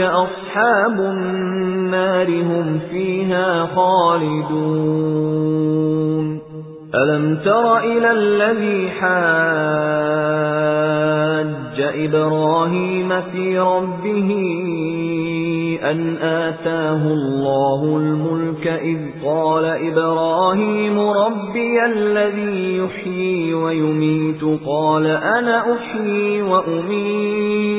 أصحاب النار هم فيها خالدون ألم تر إلى الذي حاج إبراهيم في ربه أن آتاه الله الملك إذ قال إبراهيم ربي الذي يحيي ويميت قال أنا أحيي وأميت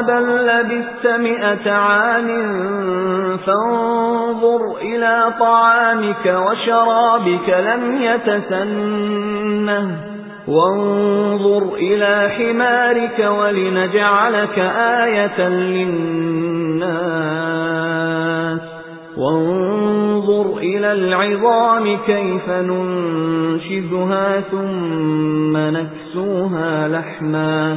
بل لبثت مئة عام فانظر إلى طعامك وشرابك لم يتسنه وانظر إلى حمارك ولنجعلك آية للناس وانظر إلى العظام كيف ننشزها ثم نكسوها لحما